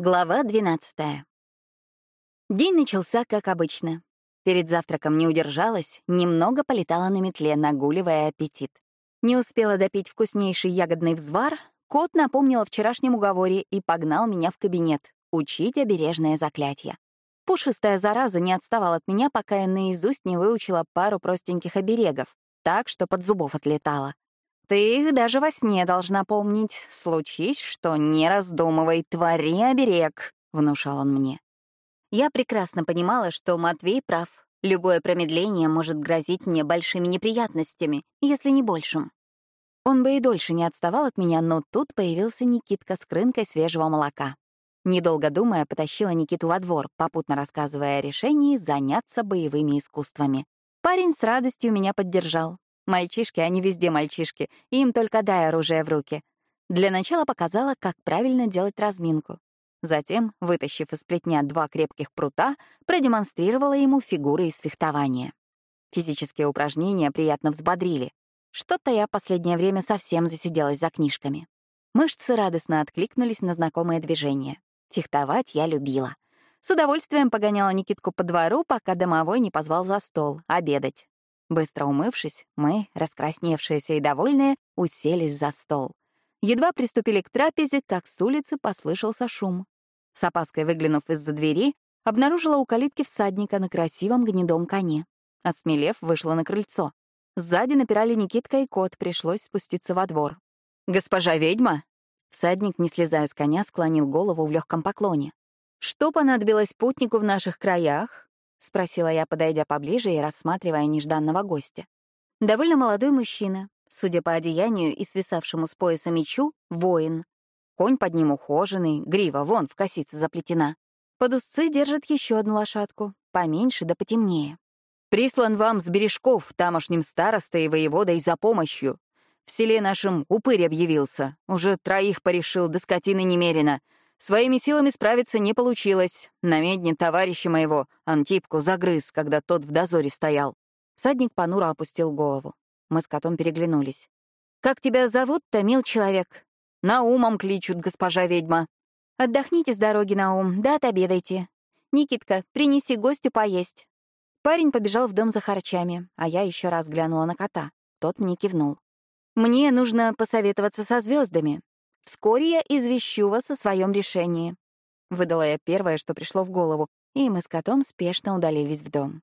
Глава 12. День начался как обычно. Перед завтраком не удержалась, немного полетала на метле, нагуливая аппетит. Не успела допить вкуснейший ягодный взвар, кот напомнил о вчерашнем уговоре и погнал меня в кабинет учить обережное заклятие. Пушистая зараза не отставала от меня, пока я наизусть не выучила пару простеньких оберегов, так что под зубов отлетала. Ты их даже во сне должна помнить. Случись, что не раздумывай, твори оберег, — внушал он мне. Я прекрасно понимала, что Матвей прав. Любое промедление может грозить мне большими неприятностями, если не большим. Он бы и дольше не отставал от меня, но тут появился Никитка с крынкой свежего молока. Недолго думая, потащила Никиту во двор, попутно рассказывая о решении заняться боевыми искусствами. Парень с радостью меня поддержал. Мальчишки, они везде мальчишки, им только дай оружие в руки. Для начала показала, как правильно делать разминку. Затем, вытащив из плетня два крепких прута, продемонстрировала ему фигуры из фехтования. Физические упражнения приятно взбодрили. Что-то я последнее время совсем засиделась за книжками. Мышцы радостно откликнулись на знакомые движения. Фехтовать я любила. С удовольствием погоняла Никитку по двору, пока домовой не позвал за стол обедать. Быстро умывшись, мы, раскрасневшиеся и довольные, уселись за стол. Едва приступили к трапезе, как с улицы послышался шум. С опаской выглянув из-за двери, обнаружила у калитки всадника на красивом гнедом коне. Осмелев, вышла на крыльцо. Сзади напирали Никитка и кот, пришлось спуститься во двор. «Госпожа ведьма?» Всадник, не слезая с коня, склонил голову в легком поклоне. «Что понадобилось путнику в наших краях?» — спросила я, подойдя поближе и рассматривая нежданного гостя. Довольно молодой мужчина, судя по одеянию и свисавшему с пояса мечу, воин. Конь под ним ухоженный, грива вон в косице заплетена. Под узцы держит еще одну лошадку, поменьше да потемнее. «Прислан вам с бережков, тамошним старостой и воеводой, за помощью. В селе нашем упырь объявился, уже троих порешил, до скотины немерено. Своими силами справиться не получилось. На медне товарища моего, Антипку, загрыз, когда тот в дозоре стоял. Садник понуро опустил голову. Мы с котом переглянулись. «Как тебя зовут-то, мил человек?» «Наумом кличут, госпожа ведьма». «Отдохните с дороги, Наум, да отобедайте. Никитка, принеси гостю поесть». Парень побежал в дом за харчами, а я еще раз глянула на кота. Тот мне кивнул. «Мне нужно посоветоваться со звездами. Вскоре я извещу вас о своем решении. Выдала я первое, что пришло в голову, и мы с котом спешно удалились в дом.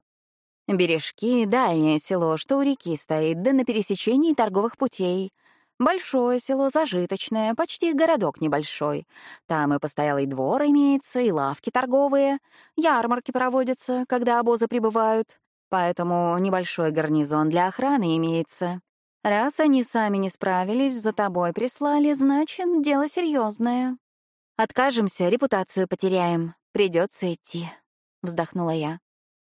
Бережки — дальнее село, что у реки стоит, да на пересечении торговых путей. Большое село, зажиточное, почти городок небольшой. Там и постоялый двор имеется, и лавки торговые. Ярмарки проводятся, когда обозы прибывают. Поэтому небольшой гарнизон для охраны имеется. Раз они сами не справились, за тобой прислали, значит, дело серьезное. Откажемся, репутацию потеряем. Придется идти, вздохнула я.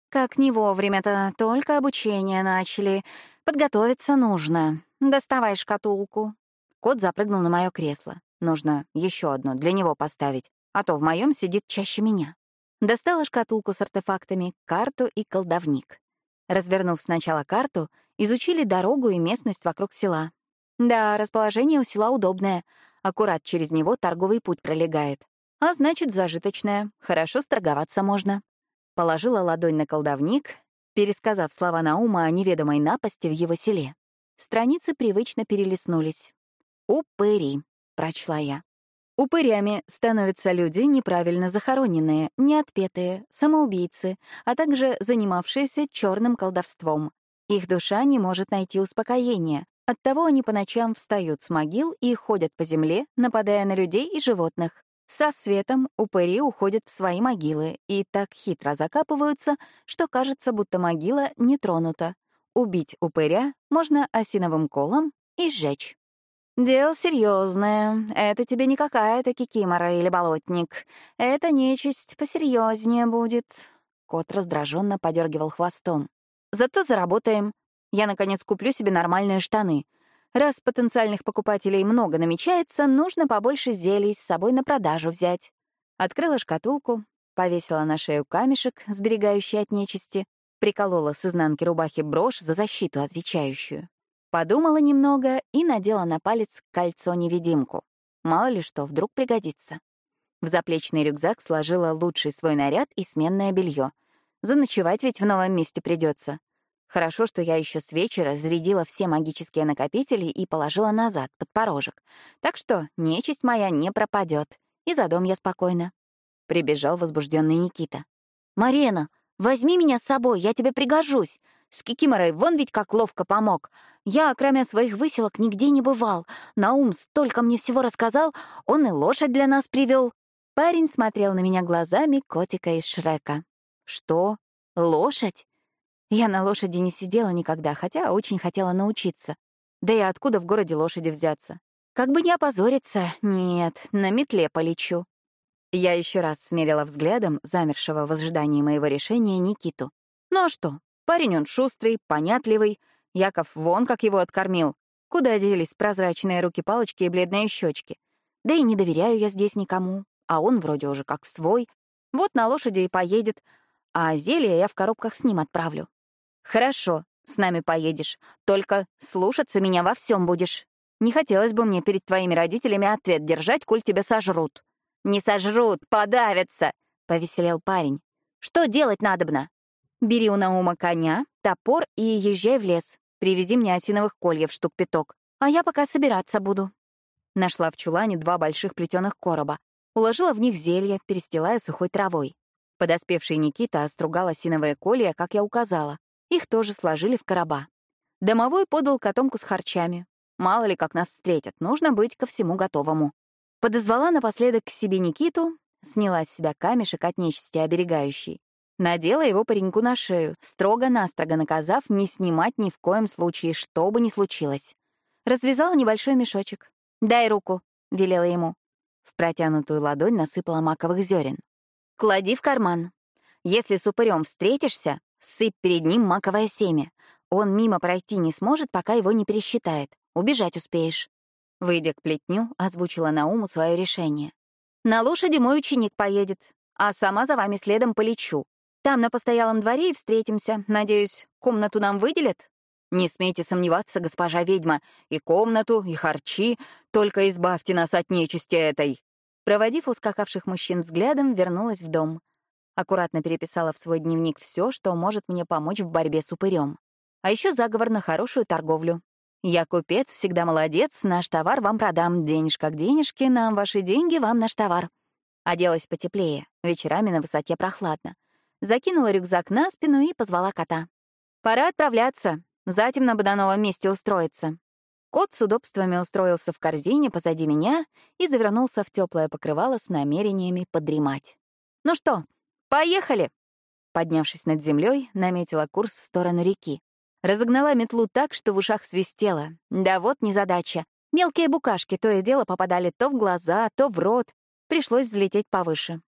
Как не вовремя-то, только обучение начали. Подготовиться нужно. Доставай шкатулку. Кот запрыгнул на мое кресло. Нужно еще одно для него поставить, а то в моем сидит чаще меня. Достала шкатулку с артефактами, карту и колдовник. Развернув сначала карту, изучили дорогу и местность вокруг села. Да, расположение у села удобное. Аккурат через него торговый путь пролегает. А значит, зажиточное. Хорошо сторговаться можно. Положила ладонь на колдовник, пересказав слова Наума о неведомой напасти в его селе. Страницы привычно перелистнулись. «Упыри», — прочла я. Упырями становятся люди, неправильно захороненные, неотпетые, самоубийцы, а также занимавшиеся черным колдовством. Их душа не может найти успокоения, оттого они по ночам встают с могил и ходят по земле, нападая на людей и животных. С рассветом упыри уходят в свои могилы и так хитро закапываются, что кажется, будто могила не тронута. Убить упыря можно осиновым колом и сжечь. «Дело серьезное. Это тебе не какая-то кикимора или болотник. Это нечисть посерьезнее будет». Кот раздраженно подергивал хвостом. «Зато заработаем. Я, наконец, куплю себе нормальные штаны. Раз потенциальных покупателей много намечается, нужно побольше зелий с собой на продажу взять». Открыла шкатулку, повесила на шею камешек, сберегающий от нечисти, приколола с изнанки рубахи брошь за защиту отвечающую. Подумала немного и надела на палец кольцо-невидимку. Мало ли что, вдруг пригодится. В заплечный рюкзак сложила лучший свой наряд и сменное белье. Заночевать ведь в новом месте придется. Хорошо, что я еще с вечера зарядила все магические накопители и положила назад, под порожек. Так что нечисть моя не пропадет. И за дом я спокойно. Прибежал возбужденный Никита. «Марена, возьми меня с собой, я тебе пригожусь. С Кикиморой вон ведь как ловко помог. Я, кроме своих выселок, нигде не бывал. Наум столько мне всего рассказал, он и лошадь для нас привел. Парень смотрел на меня глазами котика из Шрека. «Что? Лошадь?» Я на лошади не сидела никогда, хотя очень хотела научиться. Да и откуда в городе лошади взяться? Как бы не опозориться, нет, на метле полечу. Я еще раз смерила взглядом замершего в ожидании моего решения Никиту. Ну а что, парень он шустрый, понятливый. Яков вон как его откормил. Куда делись прозрачные руки-палочки и бледные щечки? Да и не доверяю я здесь никому, а он вроде уже как свой. Вот на лошади и поедет, а зелье я в коробках с ним отправлю. «Хорошо, с нами поедешь. Только слушаться меня во всем будешь. Не хотелось бы мне перед твоими родителями ответ держать, коль тебя сожрут». «Не сожрут, подавятся», — повеселел парень. «Что делать надобно?» «Бери у Наума коня, топор и езжай в лес. Привези мне осиновых кольев штук пяток, а я пока собираться буду». Нашла в чулане два больших плетеных короба, уложила в них зелье, перестилая сухой травой. Подоспевший Никита остругал осиновые колья, как я указала, их тоже сложили в короба. Домовой подал котомку с харчами. Мало ли, как нас встретят, нужно быть ко всему готовому. Подозвала напоследок к себе Никиту, сняла с себя камешек от нечисти оберегающий. Надела его пареньку на шею, строго-настрого наказав не снимать ни в коем случае, что бы ни случилось. Развязала небольшой мешочек. «Дай руку», — велела ему. В протянутую ладонь насыпала маковых зерен. «Клади в карман. Если с упырем встретишься, Сыпь перед ним маковое семя. Он мимо пройти не сможет, пока его не пересчитает. Убежать успеешь. Выйдя к плетню, озвучила Науму свое решение. «На лошади мой ученик поедет, а сама за вами следом полечу. Там на постоялом дворе и встретимся. Надеюсь, комнату нам выделят?» «Не смейте сомневаться, госпожа ведьма. И комнату, и харчи. Только избавьте нас от нечисти этой». Проводив ускакавших мужчин взглядом, вернулась в дом. Аккуратно переписала в свой дневник все, что может мне помочь в борьбе с упырем. А еще заговор на хорошую торговлю. Я купец, всегда молодец, наш товар вам продам, денежка к денежке, нам ваши деньги, вам наш товар. Оделась потеплее, вечерами на высоте прохладно. Закинула рюкзак на спину и позвала кота. «Пора отправляться, затем на новом месте устроиться». Кот с удобствами устроился в корзине позади меня и завернулся в теплое покрывало с намерениями подремать. «Ну что, «Поехали!» Поднявшись над землей, наметила курс в сторону реки. Разогнала метлу так, что в ушах свистело. Да вот незадача. Мелкие букашки то и дело попадали то в глаза, то в рот. Пришлось взлететь повыше.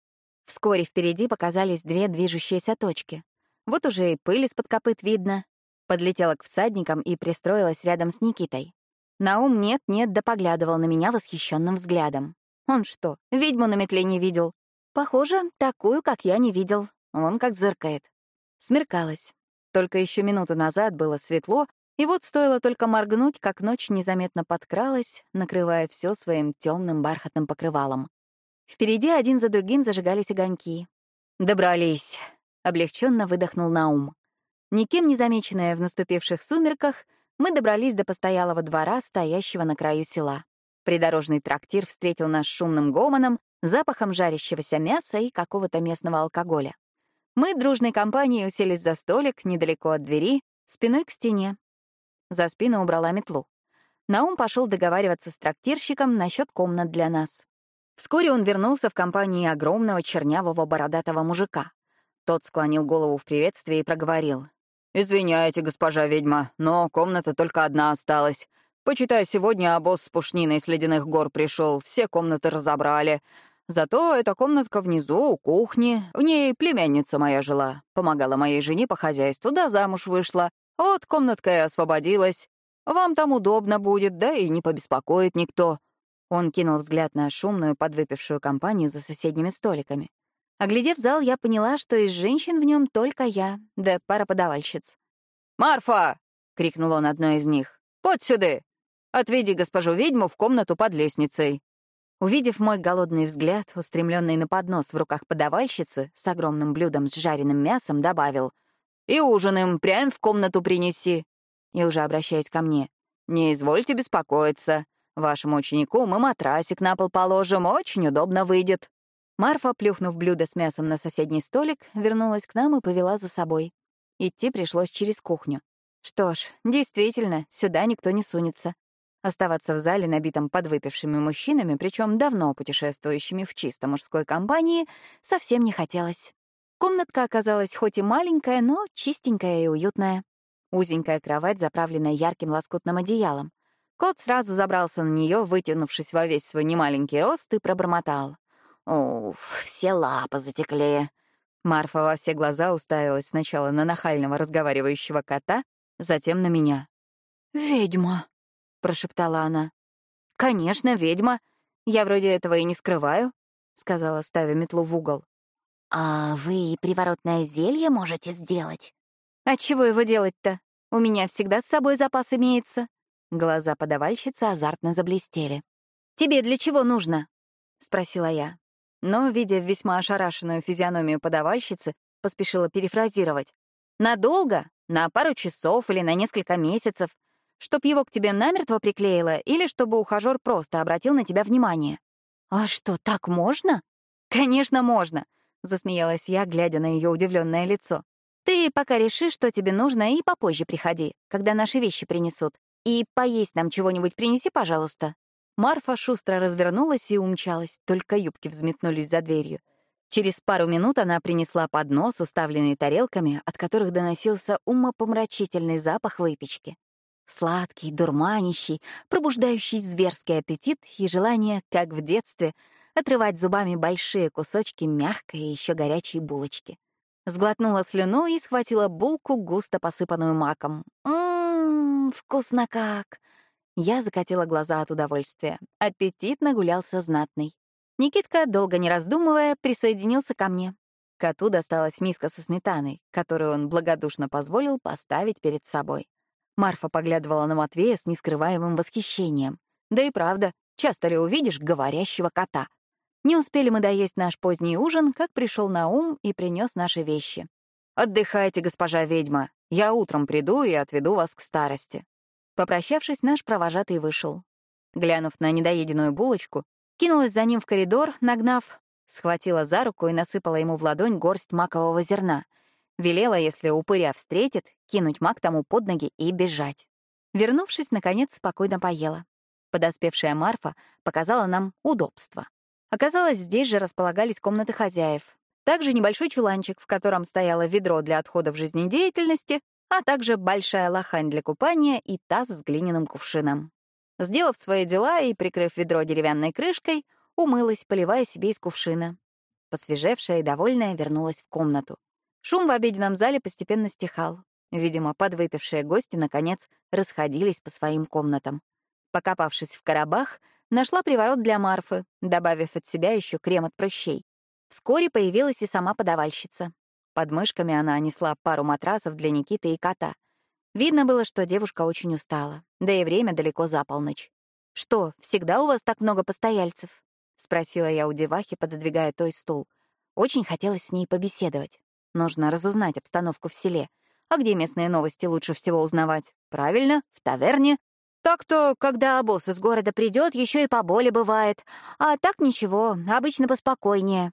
Вскоре впереди показались две движущиеся точки. Вот уже и пыль из-под копыт видно. Подлетела к всадникам и пристроилась рядом с Никитой. Наум нет-нет да поглядывал на меня восхищенным взглядом. Он что, ведьму на метле не видел? Похоже, такую, как я, не видел. Он как зыркает. Смеркалось. Только еще минуту назад было светло, и вот стоило только моргнуть, как ночь незаметно подкралась, накрывая все своим темным бархатным покрывалом. Впереди один за другим зажигались огоньки. «Добрались!» — облегченно выдохнул Наум. Никем не замеченная в наступивших сумерках, мы добрались до постоялого двора, стоящего на краю села. Придорожный трактир встретил нас шумным гомоном, запахом жарящегося мяса и какого-то местного алкоголя. Мы дружной компанией уселись за столик недалеко от двери, спиной к стене. За спину убрала метлу. Наум пошел договариваться с трактирщиком насчет комнат для нас. Вскоре он вернулся в компании огромного чернявого бородатого мужика. Тот склонил голову в приветствии и проговорил. «Извиняйте, госпожа ведьма, но комната только одна осталась. Почитай, сегодня обоз с пушниной с ледяных гор пришел, все комнаты разобрали. Зато эта комнатка внизу, у кухни. В ней племянница моя жила. Помогала моей жене по хозяйству, да замуж вышла. Вот комнатка и освободилась. Вам там удобно будет, да и не побеспокоит никто». Он кинул взгляд на шумную, подвыпившую компанию за соседними столиками. Оглядев зал, я поняла, что из женщин в нем только я, да пара подавальщиц. «Марфа!» — крикнул он одной из них. «Подь сюда! Отведи госпожу ведьму в комнату под лестницей». Увидев мой голодный взгляд, устремленный на поднос в руках подавальщицы с огромным блюдом с жареным мясом, добавил «И ужинаем, прям в комнату принеси». И уже обращаясь ко мне, «Не извольте беспокоиться. Вашему ученику мы матрасик на пол положим, очень удобно выйдет». Марфа, плюхнув блюдо с мясом на соседний столик, вернулась к нам и повела за собой. Идти пришлось через кухню. Что ж, действительно, сюда никто не сунется. Оставаться в зале, набитом подвыпившими мужчинами, причем давно путешествующими в чисто мужской компании, совсем не хотелось. Комнатка оказалась хоть и маленькая, но чистенькая и уютная. Узенькая кровать, заправленная ярким лоскутным одеялом. Кот сразу забрался на нее, вытянувшись во весь свой немаленький рост, и пробормотал. «Уф, все лапы затекли». Марфа во все глаза уставилась сначала на нахального разговаривающего кота, затем на меня. «Ведьма», — прошептала она. «Конечно, ведьма. Я вроде этого и не скрываю», — сказала, ставя метлу в угол. «А вы приворотное зелье можете сделать?» «А чего его делать-то? У меня всегда с собой запас имеется». Глаза подавальщицы азартно заблестели. «Тебе для чего нужно?» — спросила я но, видя весьма ошарашенную физиономию подавальщицы, поспешила перефразировать. «Надолго? На пару часов или на несколько месяцев? Чтоб его к тебе намертво приклеило или чтобы ухажёр просто обратил на тебя внимание?» «А что, так можно?» «Конечно, можно», — засмеялась я, глядя на ее удивленное лицо. «Ты пока реши, что тебе нужно, и попозже приходи, когда наши вещи принесут. И поесть нам чего-нибудь принеси, пожалуйста». Марфа шустро развернулась и умчалась, только юбки взметнулись за дверью. Через пару минут она принесла поднос, уставленный тарелками, от которых доносился умопомрачительный запах выпечки. Сладкий, дурманящий, пробуждающий зверский аппетит и желание, как в детстве, отрывать зубами большие кусочки мягкой и еще горячей булочки. Сглотнула слюну и схватила булку, густо посыпанную маком. «Ммм, вкусно как!» Я закатила глаза от удовольствия. Аппетит нагулялся знатный. Никитка, долго не раздумывая, присоединился ко мне. Коту досталась миска со сметаной, которую он благодушно позволил поставить перед собой. Марфа поглядывала на Матвея с нескрываемым восхищением. Да и правда, часто ли увидишь говорящего кота? Не успели мы доесть наш поздний ужин, как пришел на ум и принес наши вещи. «Отдыхайте, госпожа ведьма. Я утром приду и отведу вас к старости», Попрощавшись, наш провожатый вышел. Глянув на недоеденную булочку, кинулась за ним в коридор, нагнав, схватила за руку и насыпала ему в ладонь горсть макового зерна. Велела, если упыря встретит, кинуть мак тому под ноги и бежать. Вернувшись, наконец, спокойно поела. Подоспевшая Марфа показала нам удобство. Оказалось, здесь же располагались комнаты хозяев. Также небольшой чуланчик, в котором стояло ведро для отходов жизнедеятельности, а также большая лохань для купания и таз с глиняным кувшином. Сделав свои дела и прикрыв ведро деревянной крышкой, умылась, поливая себе из кувшина. Посвежевшая и довольная вернулась в комнату. Шум в обеденном зале постепенно стихал. Видимо, подвыпившие гости, наконец, расходились по своим комнатам. Покопавшись в коробах, нашла приворот для Марфы, добавив от себя еще крем от прыщей. Вскоре появилась и сама подавальщица. Под мышками она несла пару матрасов для Никиты и кота. Видно было, что девушка очень устала, да и время далеко за полночь. «Что, всегда у вас так много постояльцев?» — спросила я у девахи, пододвигая той стул. Очень хотелось с ней побеседовать. Нужно разузнать обстановку в селе. А где местные новости лучше всего узнавать? Правильно, в таверне. Так-то, когда обоз из города придет, еще и поболе бывает. А так ничего, обычно поспокойнее.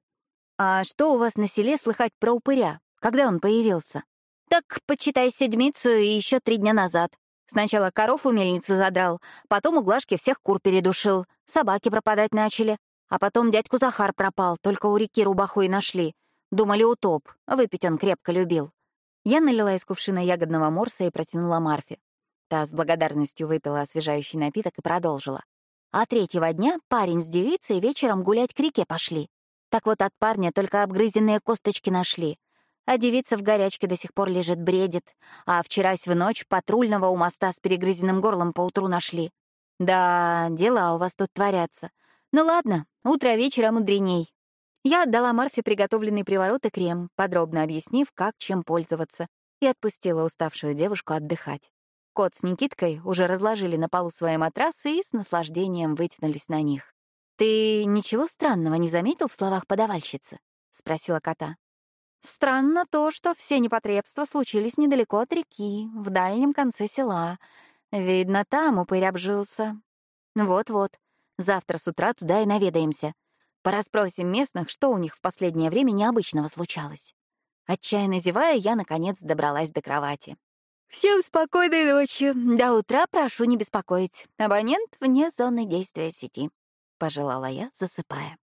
«А что у вас на селе слыхать про упыря? Когда он появился?» «Так, почитай седмицу и еще три дня назад. Сначала коров у мельницы задрал, потом у Глашки всех кур передушил, собаки пропадать начали. А потом дядьку Захар пропал, только у реки рубаху и нашли. Думали, утоп, выпить он крепко любил. Я налила из кувшина ягодного морса и протянула Марфе. Та с благодарностью выпила освежающий напиток и продолжила. А третьего дня парень с девицей вечером гулять к реке пошли. Так вот от парня только обгрызенные косточки нашли. А девица в горячке до сих пор лежит, бредит. А вчерась в ночь патрульного у моста с перегрызенным горлом поутру нашли. Да, дела у вас тут творятся. Ну ладно, утро вечера мудреней. Я отдала Марфе приготовленный приворот и крем, подробно объяснив, как чем пользоваться, и отпустила уставшую девушку отдыхать. Кот с Никиткой уже разложили на полу свои матрасы и с наслаждением вытянулись на них. «Ты ничего странного не заметил в словах подавальщицы?» — спросила кота. «Странно то, что все непотребства случились недалеко от реки, в дальнем конце села. Видно, там упырь обжился. Вот-вот, завтра с утра туда и наведаемся. Пораспросим местных, что у них в последнее время необычного случалось». Отчаянно зевая, я, наконец, добралась до кровати. «Всем спокойной ночи. До утра прошу не беспокоить. Абонент вне зоны действия сети», — пожелала я, засыпая.